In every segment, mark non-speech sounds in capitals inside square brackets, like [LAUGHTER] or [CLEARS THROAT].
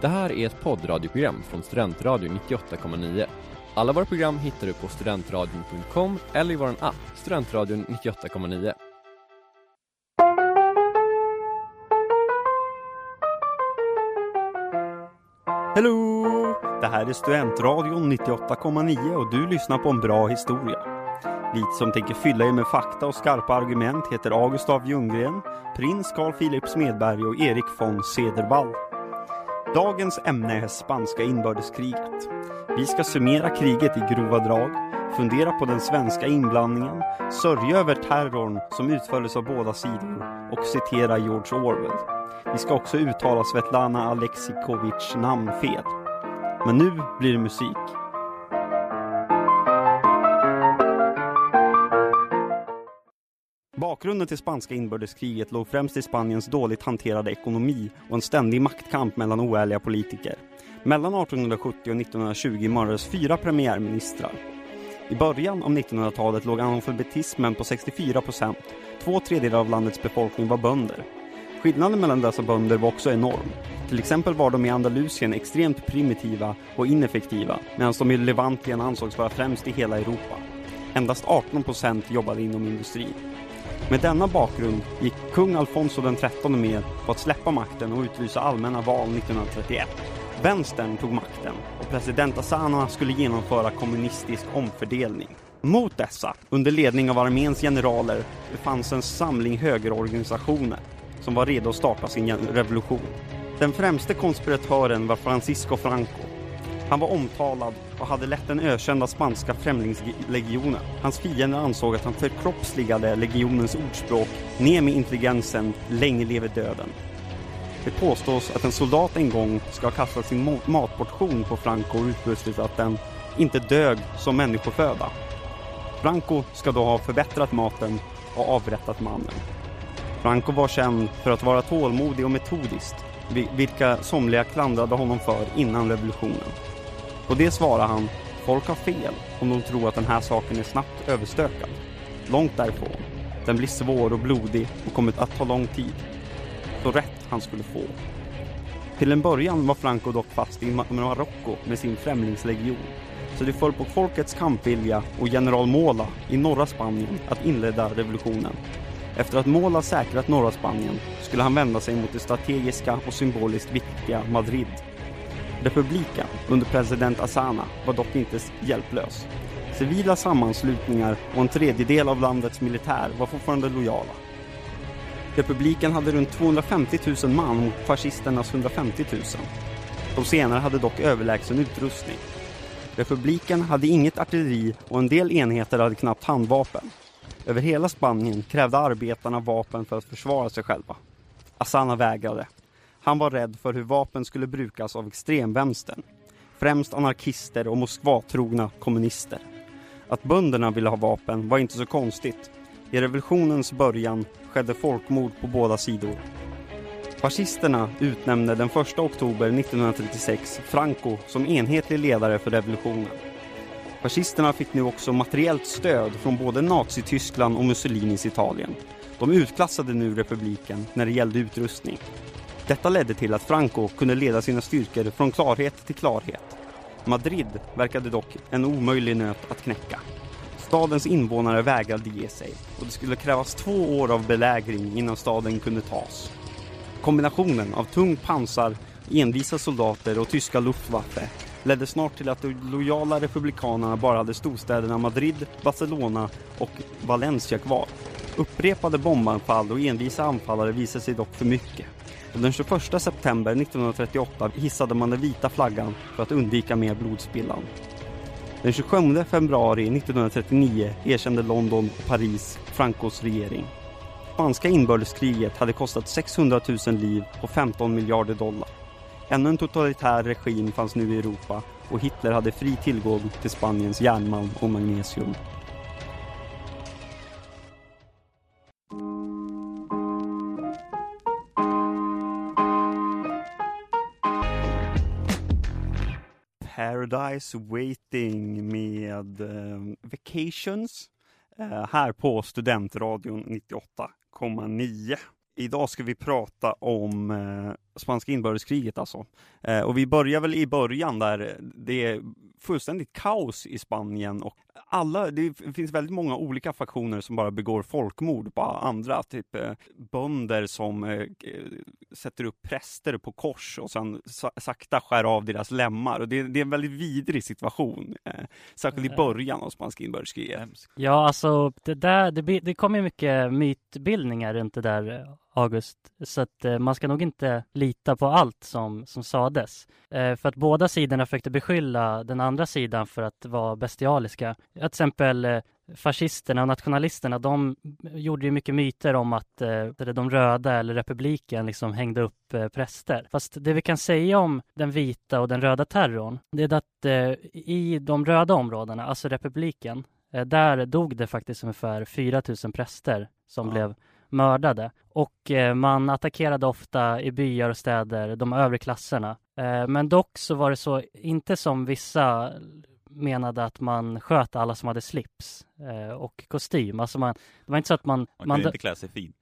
Det här är ett poddradioprogram från Studentradion 98,9. Alla våra program hittar du på studentradion.com eller i vår app Studentradion 98,9. Hello! Det här är Studentradion 98,9 och du lyssnar på en bra historia. Vi som tänker fylla er med fakta och skarpa argument heter August av Ljunggren, prins Carl Philip Smedberg och Erik von Cederwall. Dagens ämne är spanska inbördeskriget. Vi ska summera kriget i grova drag, fundera på den svenska inblandningen, sörja över terrorn som utfördes av båda sidor och citera George Orwell. Vi ska också uttala Svetlana Alexikovics namn fel. Men nu blir det musik. Bakgrunden till spanska inbördeskriget låg främst i Spaniens dåligt hanterade ekonomi och en ständig maktkamp mellan oärliga politiker. Mellan 1870 och 1920 mördades fyra premiärministrar. I början av 1900-talet låg analfabetismen på 64 procent. Två tredjedelar av landets befolkning var bönder. Skillnaden mellan dessa bönder var också enorm. Till exempel var de i Andalusien extremt primitiva och ineffektiva medan de i Levantien ansågs vara främst i hela Europa. Endast 18 procent jobbade inom industrin. Med denna bakgrund gick kung Alfonso den XIII med på att släppa makten och utlysa allmänna val 1931. Vänstern tog makten och president Asana skulle genomföra kommunistisk omfördelning. Mot dessa, under ledning av arméns generaler, fanns en samling högerorganisationer som var redo att starta sin revolution. Den främste konspiratören var Francisco Franco. Han var omtalad och hade lett den ökända spanska främlingslegionen. Hans fiender ansåg att han förkroppsligade legionens ordspråk ”ner med intelligensen, länge leve döden”. Det påstås att en soldat en gång ska ha kastat sin matportion på Franco och utbrustit att den inte dög som människoföda. Franco ska då ha förbättrat maten och avrättat mannen. Franco var känd för att vara tålmodig och metodisk, vilka somliga klandrade honom för innan revolutionen. På det svarar han, folk har fel om de tror att den här saken är snabbt överstökad. Långt därifrån. Den blir svår och blodig och kommer att ta lång tid. Så rätt han skulle få. Till en början var Franco dock fast i Marocko med sin främlingslegion. Så det föll på folkets kampvilja och general Mola i norra Spanien att inleda revolutionen. Efter att Mola säkrat norra Spanien skulle han vända sig mot det strategiska och symboliskt viktiga Madrid Republiken under president Asana var dock inte hjälplös. Civila sammanslutningar och en tredjedel av landets militär var fortfarande lojala. Republiken hade runt 250 000 man mot fascisternas 150 000. De senare hade dock överlägsen utrustning. Republiken hade inget artilleri och en del enheter hade knappt handvapen. Över hela Spanien krävde arbetarna vapen för att försvara sig själva. Asana vägrade. Han var rädd för hur vapen skulle brukas av extremvänstern. Främst anarkister och Moskvatrogna kommunister. Att bönderna ville ha vapen var inte så konstigt. I revolutionens början skedde folkmord på båda sidor. Fascisterna utnämnde den 1 oktober 1936 Franco som enhetlig ledare för revolutionen. Fascisterna fick nu också materiellt stöd från både Nazityskland och Mussolinis Italien. De utklassade nu republiken när det gällde utrustning. Detta ledde till att Franco kunde leda sina styrkor från klarhet till klarhet. Madrid verkade dock en omöjlig nöt att knäcka. Stadens invånare vägrade ge sig och det skulle krävas två år av belägring innan staden kunde tas. Kombinationen av tung pansar, envisa soldater och tyska Luftwaffe ledde snart till att de lojala republikanerna bara hade storstäderna Madrid, Barcelona och Valencia kvar. Upprepade bombanfall och envisa anfallare visade sig dock för mycket den 21 september 1938 hissade man den vita flaggan för att undvika mer blodspillan. Den 27 februari 1939 erkände London och Paris Francos regering. Spanska inbördeskriget hade kostat 600 000 liv och 15 miljarder dollar. Ännu en totalitär regim fanns nu i Europa och Hitler hade fri tillgång till Spaniens järnmalm och magnesium. Paradise Waiting med eh, Vacations eh, här på Studentradion 98,9. Idag ska vi prata om eh, spanska inbördeskriget alltså. Eh, och vi börjar väl i början där eh, det är fullständigt kaos i Spanien och alla, det finns väldigt många olika faktioner som bara begår folkmord på andra, typ eh, bönder som eh, sätter upp präster på kors och sen sakta skär av deras lemmar och det, det är en väldigt vidrig situation, eh, särskilt i eh. början av spanska inbördeskriget. Ja, alltså det där, det, det kommer mycket mytbildningar runt det där August. Så att eh, man ska nog inte lita på allt som, som sades. Eh, för att båda sidorna försökte beskylla den andra sidan för att vara bestialiska. Till exempel eh, fascisterna och nationalisterna, de gjorde ju mycket myter om att eh, de röda eller republiken liksom hängde upp eh, präster. Fast det vi kan säga om den vita och den röda terrorn, det är att eh, i de röda områdena, alltså republiken, där dog det faktiskt ungefär 4 000 präster som ja. blev mördade. Och man attackerade ofta i byar och städer, de övre klasserna. Men dock så var det så, inte som vissa menade att man sköt alla som hade slips eh, och kostym. Alltså man, det var inte så att man... Man kunde inte klä sig fin.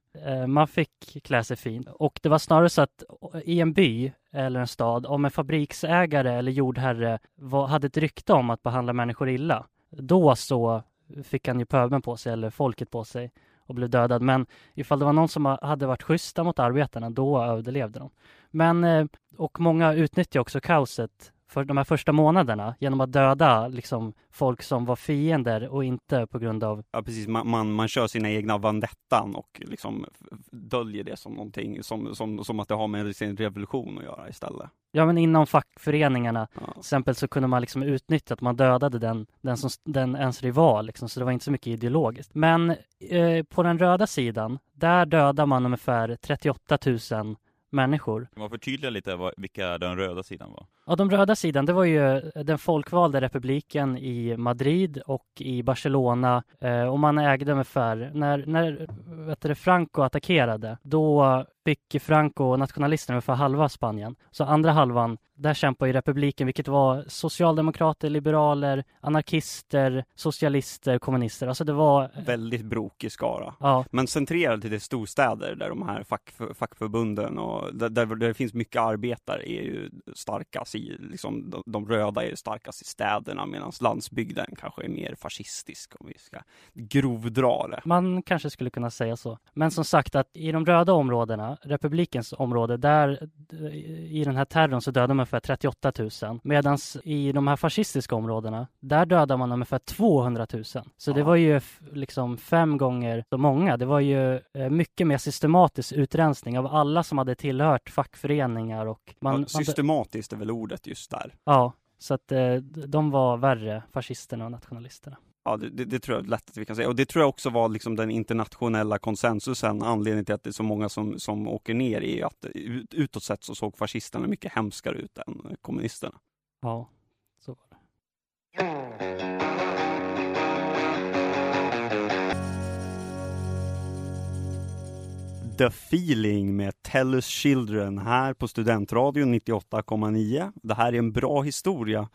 Man fick klä sig fin. Och det var snarare så att i en by eller en stad, om en fabriksägare eller jordherre var, hade ett rykte om att behandla människor illa, då så fick han ju pöbeln på sig eller folket på sig och blev dödad. Men ifall det var någon som hade varit schyssta mot arbetarna, då överlevde de. Men, eh, och många utnyttjar också kaoset för de här första månaderna genom att döda liksom, folk som var fiender och inte på grund av... Ja precis, man, man, man kör sina egna vandettan och liksom döljer det som någonting som, som, som att det har med sin revolution att göra istället. Ja men inom fackföreningarna ja. till exempel så kunde man liksom utnyttja att man dödade den, den, som, den ens rival liksom, så det var inte så mycket ideologiskt. Men eh, på den röda sidan, där dödar man ungefär 38 000 människor. Kan man förtydliga lite vad, vilka den röda sidan var? Ja, den röda sidan, det var ju den folkvalda republiken i Madrid och i Barcelona eh, och man ägde ungefär, när, när vet du, Franco attackerade, då fick Franco och nationalisterna ungefär halva Spanien. Så andra halvan, där kämpade ju republiken, vilket var socialdemokrater, liberaler, anarkister, socialister, kommunister. Alltså det var... Väldigt brokig skara. Ja. Men centrerad till de storstäder där de här fack, fackförbunden och där, där det finns mycket arbetare är ju starkast i, liksom de, de röda är starkast i städerna medan landsbygden kanske är mer fascistisk om vi ska grovdra det. Man kanske skulle kunna säga så. Men som sagt att i de röda områdena republikens område, där i den här terrorn så dödade man ungefär 38 000. Medan i de här fascistiska områdena, där dödade man ungefär 200 000. Så det var ju liksom fem gånger så många. Det var ju eh, mycket mer systematisk utrensning av alla som hade tillhört fackföreningar och man, ja, systematiskt är väl ordet just där. Ja, så att eh, de var värre, fascisterna och nationalisterna. Ja, det, det, tror jag lätt att vi kan säga. Och det tror jag också var liksom den internationella konsensusen. Anledningen till att det är så många som, som åker ner är att utåt sett så såg fascisterna mycket hemskare ut än kommunisterna. Ja, så var det. The Feeling med Tell Us Children här på Studentradion 98,9. Det här är en bra historia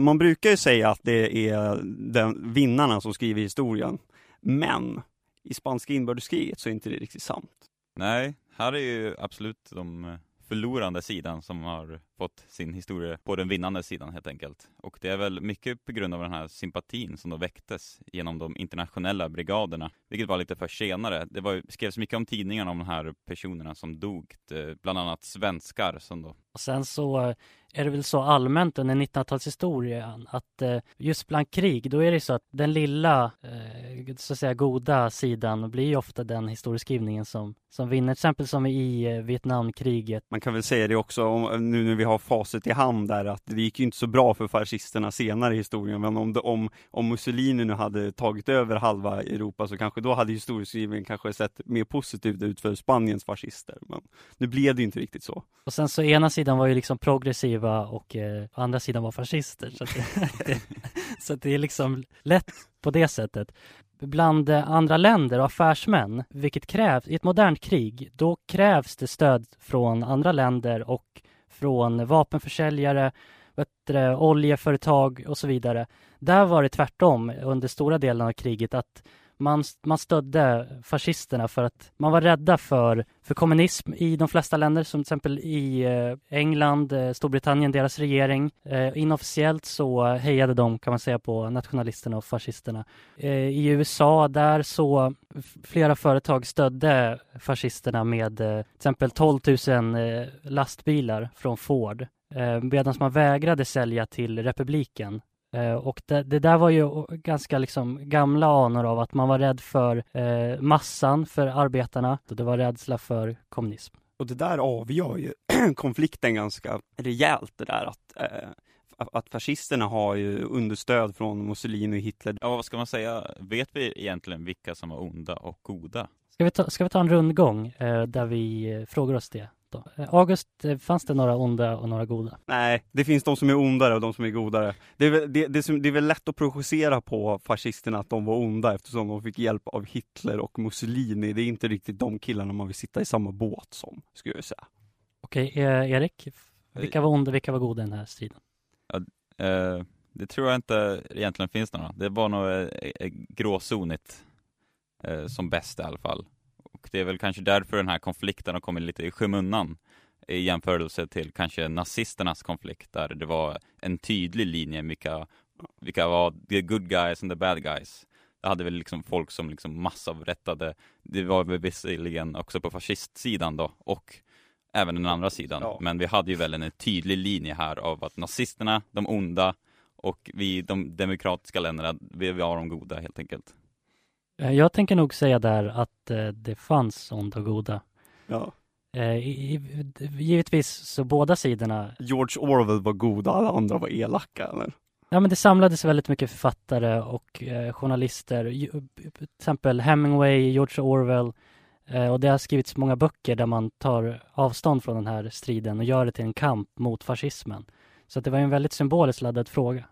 man brukar ju säga att det är den, vinnarna som skriver historien, men i spanska inbördeskriget så är inte det riktigt sant. Nej, här är ju absolut de förlorande sidan som har fått sin historia på den vinnande sidan helt enkelt. Och det är väl mycket på grund av den här sympatin som då väcktes genom de internationella brigaderna, vilket var lite för senare. Det var, skrevs mycket om tidningarna om de här personerna som dog, bland annat svenskar som då. Och sen så är det väl så allmänt under 1900-talshistorien att eh, just bland krig, då är det så att den lilla, eh, så att säga goda sidan blir ju ofta den historieskrivningen som, som vinner, till exempel som i eh, Vietnamkriget. Man kan väl säga det också, nu när vi har facit i hand där, att det gick ju inte så bra för fascisterna senare i historien, men om, om, om Mussolini nu hade tagit över halva Europa så kanske då hade historieskrivningen kanske sett mer positivt ut för Spaniens fascister, men nu blev det inte riktigt så. Och sen så ena sidan var ju liksom progressiv konservativa och eh, andra sidan var fascister. Så, det, [LAUGHS] så det är liksom lätt på det sättet. Bland eh, andra länder och affärsmän, vilket krävs i ett modernt krig, då krävs det stöd från andra länder och från vapenförsäljare, bättre, oljeföretag och så vidare. Där var det tvärtom under stora delen av kriget att man, man stödde fascisterna för att man var rädda för, för kommunism i de flesta länder, som till exempel i eh, England, eh, Storbritannien, deras regering. Eh, inofficiellt så hejade de, kan man säga, på nationalisterna och fascisterna. I USA, där så flera företag stödde fascisterna med till exempel 12 000 lastbilar från Ford medan man vägrade sälja till republiken Eh, och det, det, där var ju ganska liksom gamla anor av att man var rädd för eh, massan, för arbetarna. Och det var rädsla för kommunism. Och det där avgör ju [CLEARS THROAT] konflikten ganska rejält det där att eh, att fascisterna har ju understöd från Mussolini och Hitler. Ja, vad ska man säga? Vet vi egentligen vilka som var onda och goda? Ska vi ta, ska vi ta en rundgång eh, där vi eh, frågar oss det? Då? Eh, August, eh, fanns det några onda och några goda? Nej, det finns de som är ondare och de som är godare. Det är, väl, det, det, det är väl lätt att projicera på fascisterna att de var onda eftersom de fick hjälp av Hitler och Mussolini. Det är inte riktigt de killarna man vill sitta i samma båt som, skulle jag säga. Okej, eh, Erik, vilka var onda, vilka var goda i den här striden? Ja, eh, det tror jag inte egentligen finns några. Det var nog eh, eh gråzonigt eh, som bäst i alla fall. Och det är väl kanske därför den här konflikten har kommit lite i skymundan i jämförelse till kanske nazisternas konflikt där det var en tydlig linje vilka, vilka var the good guys and the bad guys. Det hade väl liksom folk som liksom massavrättade, det var väl visserligen också på fascistsidan då och även den andra sidan. Ja. Men vi hade ju väl en tydlig linje här av att nazisterna, de onda och vi, de demokratiska länderna, vi var de goda helt enkelt. Eh, jag tänker nog säga där att eh, det fanns onda och goda. Ja. Eh, givetvis så båda sidorna. George Orwell var goda, alla andra var elaka eller? Ja men det samlades väldigt mycket författare och eh, journalister, till exempel Hemingway, George Orwell eh, och det har skrivits många böcker där man tar avstånd från den här striden och gör det till en kamp mot fascismen. Så det var en väldigt symboliskt laddad fråga.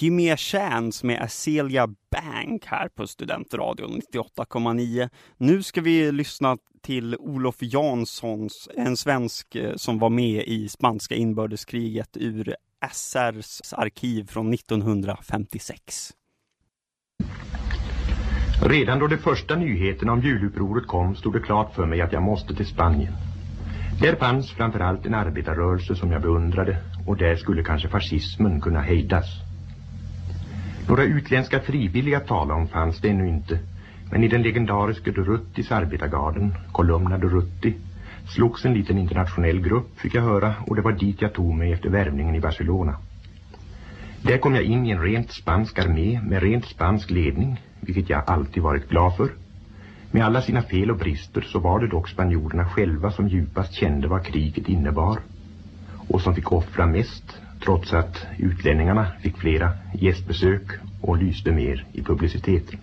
Give me a chance med Acelia Bank här på Studentradion 98,9. Nu ska vi lyssna till Olof Janssons, en svensk eh, som var med i spanska inbördeskriget ur SRs arkiv från 1956. Redan då de första nyheterna om julupproret kom stod det klart för mig att jag måste till Spanien. Där fanns framförallt en arbetarrörelse som jag beundrade och där skulle kanske fascismen kunna hejdas. Några utländska frivilliga tala om fanns det ännu inte. Men i den legendariska Duruttis arbetargarden, Columna Durutti, slogs en liten internationell grupp fick jag höra och det var dit jag tog mig efter värvningen i Barcelona. Där kom jag in i en rent spansk armé med rent spansk ledning, vilket jag alltid varit glad för. Med alla sina fel och brister så var det dock spanjorerna själva som djupast kände vad kriget innebar och som fick offra mest trots att utlänningarna fick flera gästbesök och lyste mer i publiciteten.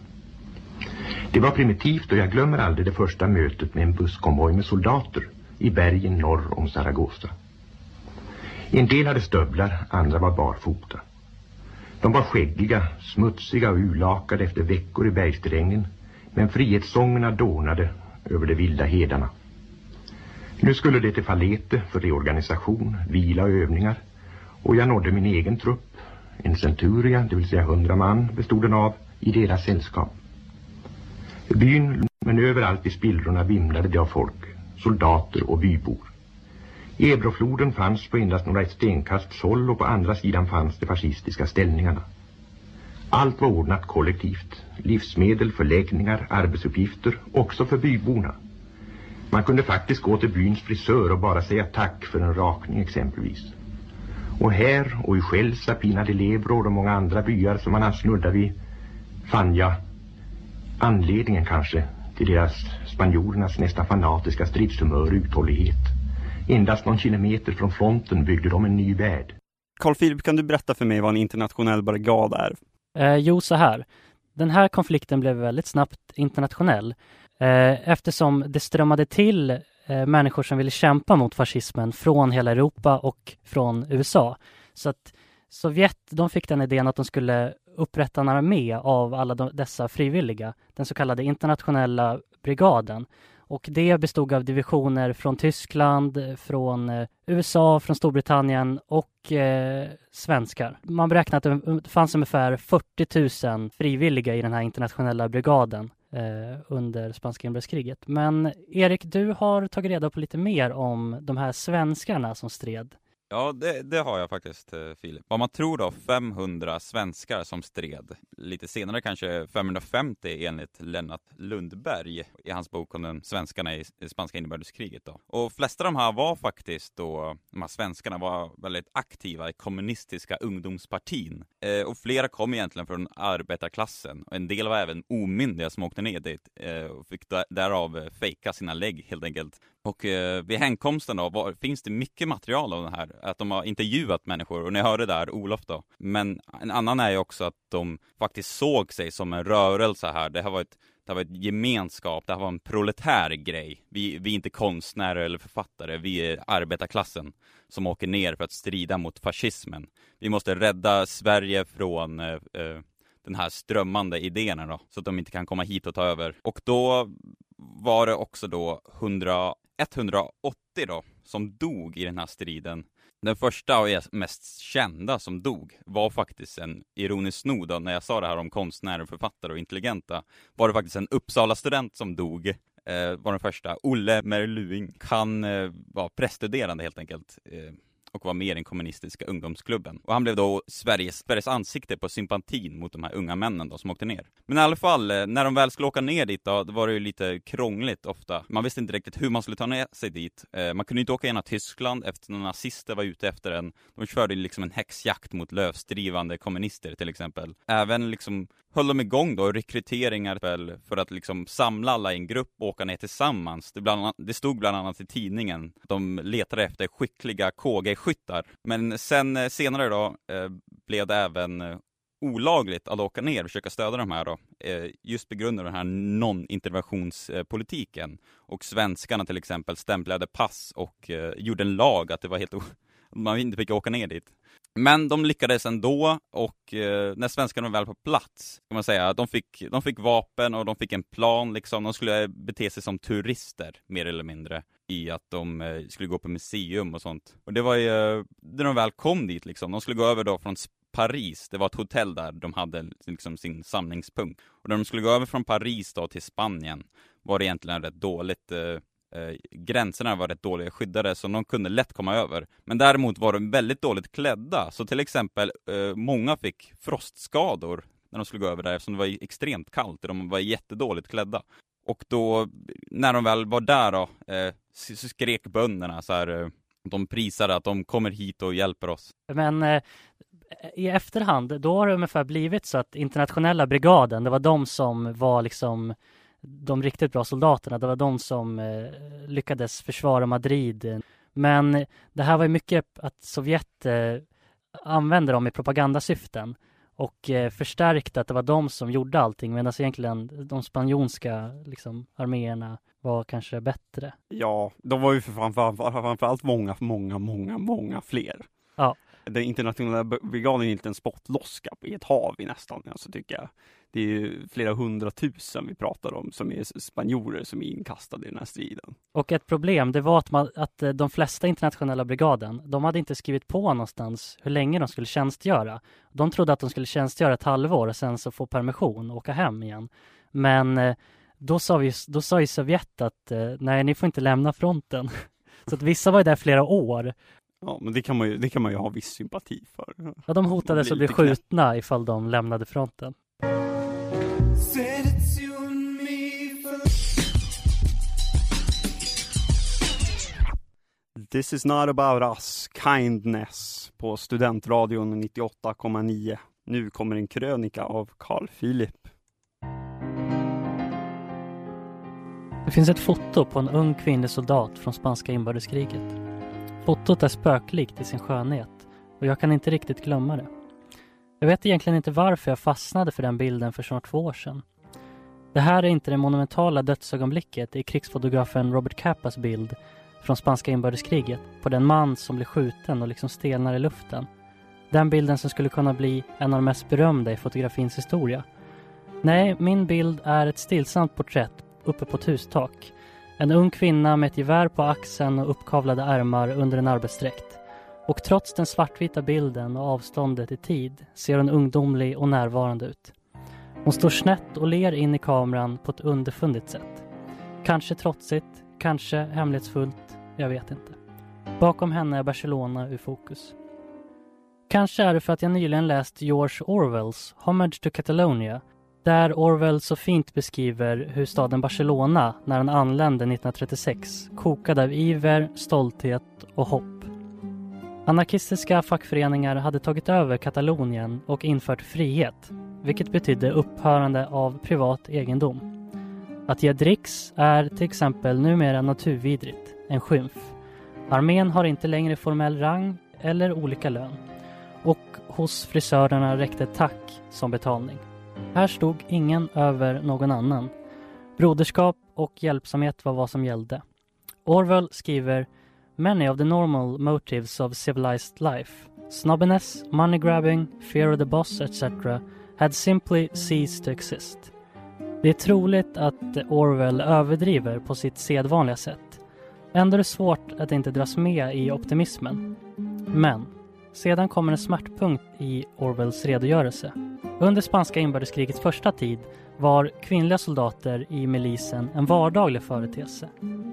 Det var primitivt och jag glömmer aldrig det första mötet med en busskonvoj med soldater i bergen norr om Zaragoza. En del hade stövlar, andra var barfota. De var skäggiga, smutsiga och urlakade efter veckor i bergsträngen men frihetssångerna dånade över de vilda hedarna. Nu skulle det till Falete för reorganisation, vila och övningar och jag nådde min egen trupp, en centuria, det vill säga hundra man bestod den av, i deras sällskap. Byn, men överallt i spillrorna vimlade det av folk, soldater och bybor. Ebrofloden fanns på endast några stenkasts håll och på andra sidan fanns de fascistiska ställningarna. Allt var ordnat kollektivt. Livsmedel, förläggningar, arbetsuppgifter, också för byborna. Man kunde faktiskt gå till byns frisör och bara säga tack för en rakning exempelvis. Och här och i Skälsa, Pina de Lebro och många andra byar som man har snuddat vid fann jag anledningen kanske till deras spanjorernas nästan fanatiska stridshumör och uthållighet. Endast någon kilometer från fronten byggde de en ny värld. Carl Philip, kan du berätta för mig vad en internationell brigad är? Eh, jo, så här. Den här konflikten blev väldigt snabbt internationell eh, eftersom det strömmade till Eh, människor som ville kämpa mot fascismen från hela Europa och från USA. Så att Sovjet, de fick den idén att de skulle upprätta en armé av alla de, dessa frivilliga, den så kallade internationella brigaden. och det bestod av divisioner från Tyskland, från eh, USA, från Storbritannien och eh, svenskar. Man beräknar att det fanns ungefär 40 000 frivilliga i den här internationella brigaden eh, under spanska inbördeskriget. Men Erik, du har tagit reda på lite mer om de här svenskarna som stred. Ja, det, det, har jag faktiskt, eh, Filip. Vad man tror då, 500 svenskar som stred. Lite senare kanske 550 enligt Lennart Lundberg i hans bok om de svenskarna i spanska inbördeskriget. Då. Och flesta av de här var faktiskt då, de här svenskarna var väldigt aktiva i kommunistiska ungdomspartin. Eh, och flera kom egentligen från arbetarklassen. Och en del var även omyndiga som åkte ner dit eh, och fick därav eh, fejka sina lägg helt enkelt. Och eh, vid hemkomsten då var, finns det mycket material av det här, att de har intervjuat människor, och ni hörde där Olof då. Men en annan är ju också att de faktiskt såg sig som en rörelse här. Det har varit det här var ett gemenskap, det har varit en proletär grej. Vi, vi är inte konstnärer eller författare, vi är arbetarklassen som åker ner för att strida mot fascismen. Vi måste rädda Sverige från eh, eh den här strömmande idéerna då, så att de inte kan komma hit och ta över. Och då var det också då 100, 180 då, som dog i den här striden. Den första och mest kända som dog var faktiskt en ironisk snod när jag sa det här om konstnärer, författare och intelligenta, var det faktiskt en Uppsala-student som dog eh, var den första. Olle Merluing. Han eh, var präststuderande helt enkelt. Eh, och var med i den kommunistiska ungdomsklubben. Och han blev då Sveriges, Sveriges ansikte på sympatin mot de här unga männen då som åkte ner. Men i alla fall, eh, när de väl skulle åka ner dit då, då var det ju lite krångligt ofta. Man visste inte riktigt hur man skulle ta ner sig dit. Eh, man kunde inte åka genom Tyskland eftersom nazister var ute efter en. De körde liksom en häxjakt mot lösdrivande kommunister till exempel. Även liksom höll de igång då rekryteringar för att liksom samla alla i en grupp och åka ner tillsammans. Det, bland annat, det stod bland annat i tidningen. De letade efter skickliga KG skyttar. Men sen eh, senare då eh, blev det även eh, olagligt att åka ner och försöka stödja de här då, eh, just på grund av den här non-interventionspolitiken. Och svenskarna till exempel stämplade pass och gjorde en lag att det var helt [LAUGHS] man inte fick åka ner dit. Men de lyckades ändå och eh, när svenskarna var väl på plats, kan man säga, de fick, de fick vapen och de fick en plan liksom. De skulle bete sig som turister, mer eller mindre, i att de eh, skulle gå på museum och sånt. Och det var ju, eh, när de väl kom dit liksom, de skulle gå över då från Paris, det var ett hotell där de hade liksom sin samlingspunkt. Och när de skulle gå över från Paris då till Spanien var det egentligen rätt dåligt eh, eh, gränserna var rätt dåliga skyddade, så de kunde lätt komma över. Men däremot var de väldigt dåligt klädda, så till exempel eh, många fick frostskador när de skulle gå över där, eftersom det var extremt kallt och de var jättedåligt klädda. Och då, när de väl var där då, eh, så skrek bönderna så här, eh, de prisade att de kommer hit och hjälper oss. Men eh, i efterhand, då har det ungefär blivit så att internationella brigaden, det var de som var liksom de riktigt bra soldaterna. Det var de som eh, lyckades försvara Madrid. Men det här var ju mycket att Sovjet eh, använde dem i propagandasyften och eh, förstärkte att det var de som gjorde allting medan egentligen de spanjorska liksom, arméerna var kanske bättre. Ja, de var ju för framför, framförallt många, många, många, många fler. Ja. Den internationella brigaden är inte en spottloska i ett hav i nästan, alltså tycker jag det är flera hundratusen vi pratar om som är spanjorer som är inkastade i den här striden. Och ett problem, det var att, man, att eh, de flesta internationella brigaden, de hade inte skrivit på någonstans hur länge de skulle tjänstgöra. De trodde att de skulle tjänstgöra ett halvår och sen så få permission och åka hem igen. Men eh, då sa, vi, då sa ju Sovjet att eh, nej, ni får inte lämna fronten. [LAUGHS] Så att vissa var ju där flera år. Ja, men det kan man ju, det kan man ju ha viss sympati för. Ja, de hotades att bli skjutna ifall de lämnade fronten. This is not about us, kindness på Studentradion 98,9. Nu kommer en krönika av Carl Philip. Det finns ett foto på en ung kvinnlig soldat från spanska inbördeskriget. Fotot är spöklikt i sin skönhet och jag kan inte riktigt glömma det. Jag vet egentligen inte varför jag fastnade för den bilden för snart två år sedan. Det här är inte det monumentala dödsögonblicket i krigsfotografen Robert Capas bild från spanska inbördeskriget på den man som blir skjuten och liksom stelnar i luften. Den bilden som skulle kunna bli en av de mest berömda i fotografins historia. Nej, min bild är ett stillsamt porträtt uppe på ett hustak. En ung kvinna med ett gevär på axeln och uppkavlade ärmar under en arbetsdräkt. Och trots den svartvita bilden och avståndet i tid ser hon ungdomlig och närvarande ut. Hon står snett och ler in i kameran på ett underfundigt sätt. Kanske trotsigt, kanske hemlighetsfullt, jag vet inte. Bakom henne är Barcelona ur fokus. Kanske är det för att jag nyligen läst George Orwells Homage to Catalonia där Orwell så fint beskriver hur staden Barcelona, när den anlände 1936, kokade av iver, stolthet och hopp. Anarkistiska fackföreningar hade tagit över Katalonien och infört frihet, vilket betydde upphörande av privat egendom. Att ge dricks är till exempel numera naturvidrigt, en skymf. Armén har inte längre formell rang eller olika lön. Och hos frisörerna räckte tack som betalning. Här stod ingen över någon annan. Broderskap och hjälpsamhet var vad som gällde. Orwell skriver Many of the normal motives of civilized life, snobbiness, money grabbing, fear of the boss, etc. had simply ceased to exist. Det är troligt att Orwell överdriver på sitt sedvanliga sätt. Ändå är det svårt att inte dras med i optimismen. Men sedan kommer en smärtpunkt i Orwells redogörelse. Under spanska inbördeskrigets första tid var kvinnliga soldater i milisen en vardaglig företeelse.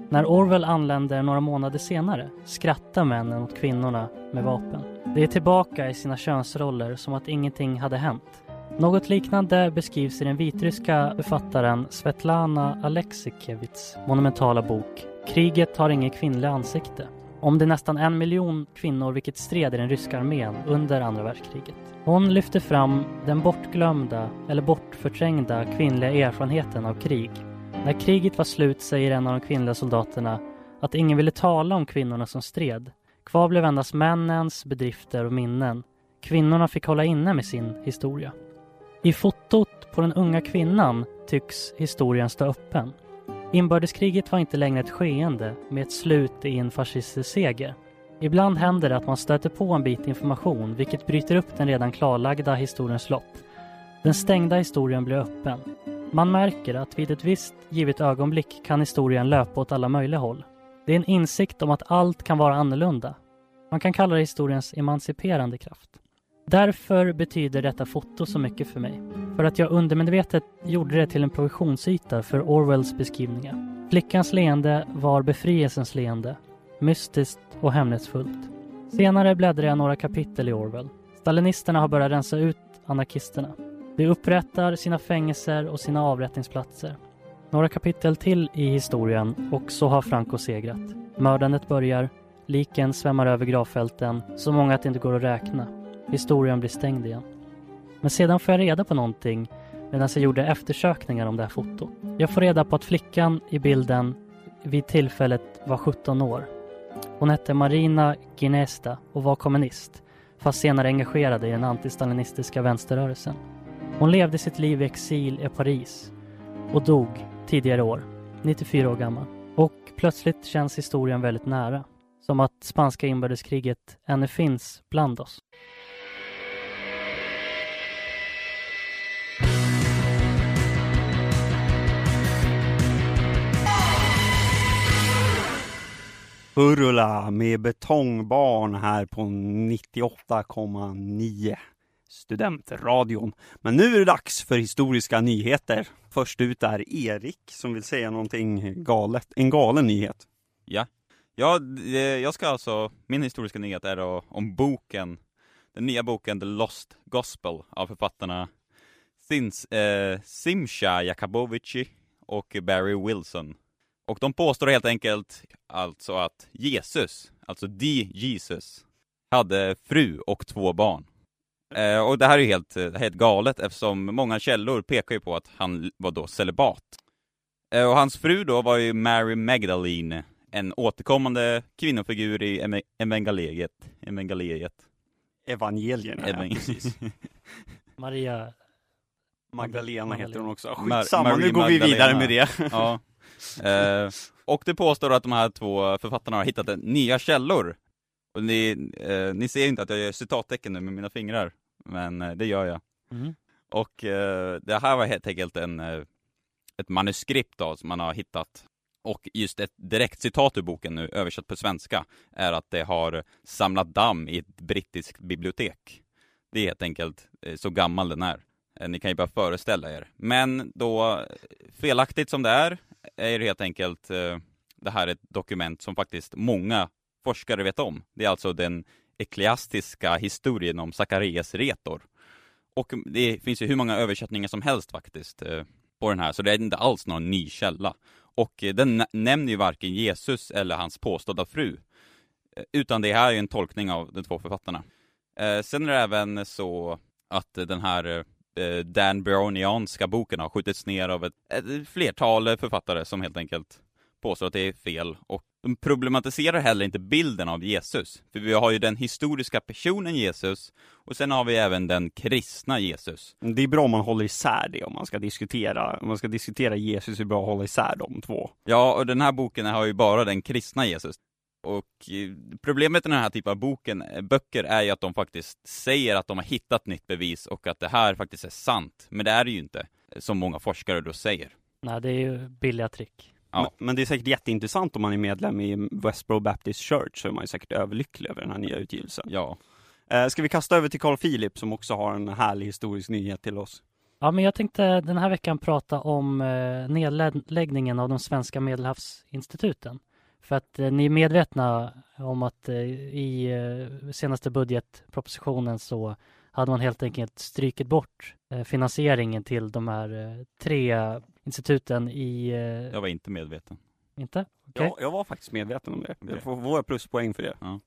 När Orwell anländer några månader senare skrattar männen åt kvinnorna med vapen. De är tillbaka i sina könsroller som att ingenting hade hänt. Något liknande beskrivs i den vitryska författaren Svetlana Alexikevits monumentala bok Kriget har inget kvinnligt ansikte om det är nästan en miljon kvinnor vilket stred i den ryska armén under andra världskriget. Hon lyfter fram den bortglömda eller bortförträngda kvinnliga erfarenheten av krig. När kriget var slut säger en av de kvinnliga soldaterna att ingen ville tala om kvinnorna som stred. Kvar blev endast männens bedrifter och minnen. Kvinnorna fick hålla inne med sin historia. I fotot på den unga kvinnan tycks historien stå öppen. Inbördeskriget var inte längre ett skeende med ett slut i en fascistisk seger. Ibland händer det att man stöter på en bit information vilket bryter upp den redan klarlagda historiens lopp. Den stängda historien blir öppen. Man märker att vid ett visst givet ögonblick kan historien löpa åt alla möjliga håll. Det är en insikt om att allt kan vara annorlunda. Man kan kalla det historiens emanciperande kraft. Därför betyder detta foto så mycket för mig. För att jag undermedvetet gjorde det till en provisionsyta för Orwells beskrivningar. Flickans leende var befrielsens leende. Mystiskt och hemlighetsfullt. Senare bläddrar jag några kapitel i Orwell. Stalinisterna har börjat rensa ut anarkisterna. De upprättar sina fängelser och sina avrättningsplatser. Några kapitel till i historien och så har Franco segrat. Mördandet börjar, liken svämmar över gravfälten, så många att det inte går att räkna. Historien blir stängd igen. Men sedan får jag reda på någonting medan jag gjorde eftersökningar om det här fotot. Jag får reda på att flickan i bilden vid tillfället var 17 år. Hon hette Marina Ginesta och var kommunist, fast senare engagerad i den antistalinistiska vänsterrörelsen. Hon levde sitt liv i exil i Paris och dog tidigare år, 94 år gammal. Och plötsligt känns historien väldigt nära. Som att spanska inbördeskriget ännu finns bland oss. Purula med betongbarn här på 98,9 Studentradion. Men nu är det dags för historiska nyheter. Först ut är Erik som vill säga någonting galet, en galen nyhet. Ja, ja jag ska alltså, min historiska nyhet är då om boken, den nya boken The Lost Gospel av författarna Sins, eh, Simcha Jakabovici och Barry Wilson. Och de påstår helt enkelt alltså att Jesus, alltså the Jesus, hade fru och två barn. Eh, och det här är helt, helt galet eftersom många källor pekar ju på att han var då celibat. Eh, och hans fru då var ju Mary Magdalene, en återkommande kvinnofigur i evangeliet. Evangeliet. Evangelierna, ja, precis. [LAUGHS] Maria Magdalena, Magdalena heter hon också. Mar- Skitsamma, nu Marie går vi vidare Magdalena. med det. Ja. Eh, och det påstår att de här två författarna har hittat nya källor. Och ni, eh, ni ser inte att jag gör citattecken nu med mina fingrar, men eh, det gör jag. Mm. Och eh, det här var helt enkelt en, eh, ett manuskript då, som man har hittat Och just ett direkt citat ur boken nu, översatt på svenska, är att det har samlat damm i ett brittiskt bibliotek. Det är helt enkelt eh, så gammal den är. Ni kan ju bara föreställa er. Men då, felaktigt som det är, är det helt enkelt eh, det här ett dokument som faktiskt många forskare vet om. Det är alltså den ekleastiska historien om Sakarias retor. Och det finns ju hur många översättningar som helst faktiskt eh, på den här, så det är inte alls någon ny källa. Och eh, den nämner ju varken Jesus eller hans påstådda fru, utan det här är en tolkning av de två författarna. Sen är det även så att den här Dan Brownianska boken har skjutits ner av ett, ett flertal författare som helt enkelt påstår att det är fel och de problematiserar heller inte bilden av Jesus. För vi har ju den historiska personen Jesus och sen har vi även den kristna Jesus. Det är bra om man håller isär det om man ska diskutera, om man ska diskutera Jesus är det bra att hålla isär de två. Ja, och den här boken har ju bara den kristna Jesus. Och eh, problemet med den här typen av boken, eh, böcker är ju att de faktiskt säger att de har hittat nytt bevis och att det här faktiskt är sant. Men det är det ju inte, eh, som många forskare då säger. Nej, det är ju billiga trick. Ja. Men, men, det är säkert jätteintressant om man är medlem i Westboro Baptist Church så är man ju säkert överlycklig över den här nya utgivelsen. Ja. ska vi kasta över till Carl Philip som också har en härlig historisk nyhet till oss? Ja, men jag tänkte den här veckan prata om nedläggningen av de svenska medelhavsinstituten. För att eh, ni är medvetna om att eh, i eh, senaste budgetpropositionen så hade man helt enkelt strykit bort eh, finansieringen till de här eh, tre instituten i... Eh, jag var inte medveten. Inte? Okay. Ja, jag var faktiskt medveten om det. Jag får våra pluspoäng för det. Ja.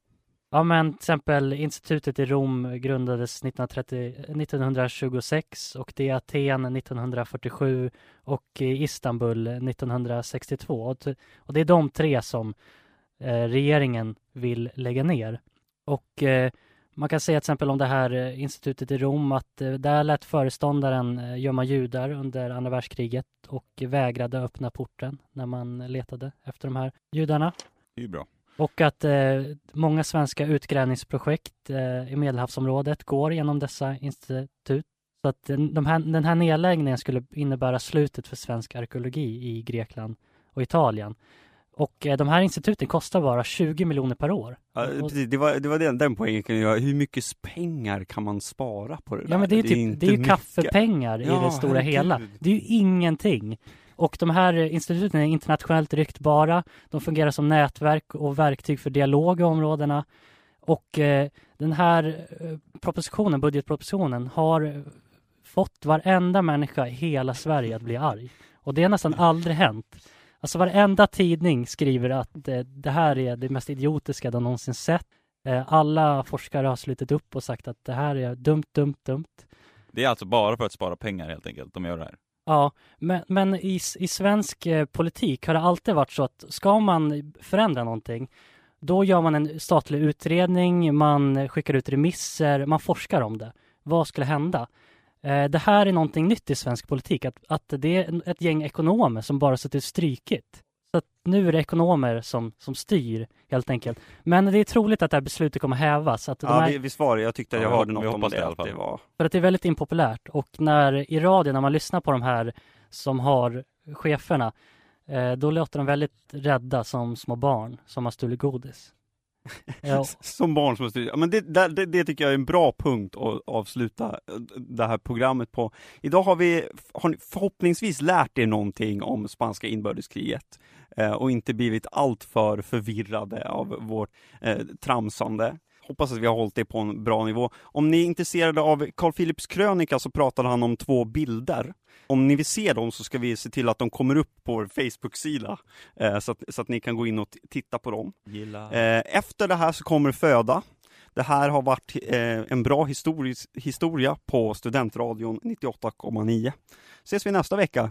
Ja men till exempel institutet i Rom grundades 1930, 1926 och det i Aten 1947 och Istanbul 1962. Och det är de tre som eh, regeringen vill lägga ner. Och eh, man kan säga till exempel om det här eh, institutet i Rom att eh, där lät föreståndaren eh, gömma judar under andra världskriget och vägrade öppna porten när man letade efter de här judarna. Det är ju bra. Och att eh, många svenska utgrävningsprojekt eh, i Medelhavsområdet går genom dessa institut. Så att de här, den här nedläggningen skulle innebära slutet för svensk arkeologi i Grekland och Italien. Och eh, de här instituten kostar bara 20 miljoner per år. Ja, precis, det var, det var den, den poängen kan jag Hur mycket pengar kan man spara på det där? Ja men det är, typ, det är, det är ju kaffepengar ja, i det stora herregud. hela. Det är ju ingenting. Och de här instituten är internationellt ryktbara. De fungerar som nätverk och verktyg för dialog i områdena. Och eh, den här eh, propositionen, budgetpropositionen, har fått varenda människa i hela Sverige att bli arg. Och det har nästan aldrig hänt. Alltså varenda tidning skriver att eh, det här är det mest idiotiska de någonsin sett. Eh, alla forskare har slutit upp och sagt att det här är dumt, dumt, dumt. Det är alltså bara för att spara pengar helt enkelt de gör det här? Ja, men, men i, i svensk eh, politik har det alltid varit så att ska man förändra någonting då gör man en statlig utredning, man skickar ut remisser, man forskar om det. Vad skulle hända? Eh, det här är någonting nytt i svensk politik, att, att det är ett gäng ekonomer som bara suttit strykigt. Så att nu är det ekonomer som, som styr helt enkelt. Men det är troligt att det här beslutet kommer hävas. Att ja, här... visst var det. Jag tyckte att jag ja, hörde något om det. det, det var. För att det är väldigt impopulärt och när i radio, när man lyssnar på de här som har cheferna, eh, då låter de väldigt rädda som små barn som har stulit godis. [LAUGHS] Ja. Som barn som har stulit. Men det, det, det, tycker jag är en bra punkt att avsluta det här programmet på. Idag har vi har förhoppningsvis lärt er någonting om spanska inbördeskriget eh, och inte blivit alltför förvirrade av vårt eh, tramsande. Hoppas att vi har hållit det på en bra nivå. Om ni är intresserade av Carl Philips krönika så pratade han om två bilder. Om ni vill se dem så ska vi se till att de kommer upp på vår Facebook-sida eh, så, att, så att ni kan gå in och titta på dem. Eh, efter det här så kommer Föda. Det här har varit eh, en bra historis, historia på Studentradion 98,9. Ses vi nästa vecka.